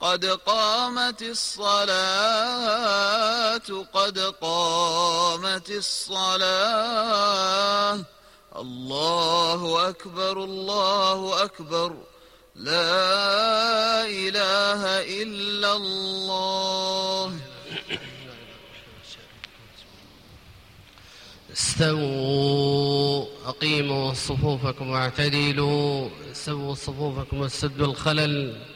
قد قامت الصلاة قد قامت الصلاة. الله أكبر الله أكبر. لا إله إلا الله. استووا أقيموا صفوفكم واعتدلوا. سووا صفوفكم وسدوا الخلل.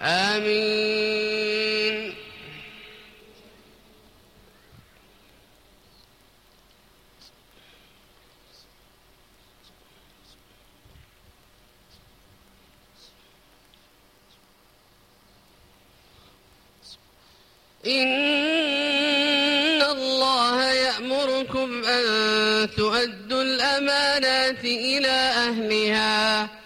آمين. إن الله يأمركم أن تؤدوا الأمانات إلى أهلها.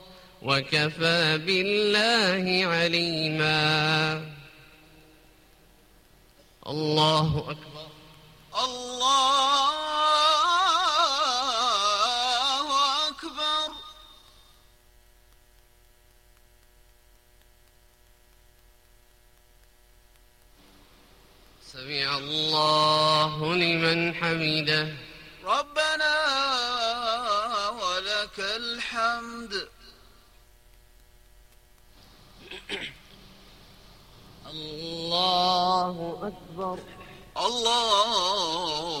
وكفى بالله عليما. الله أكبر. الله أكبر. سمع الله لمن حمده. الله أكبر. الله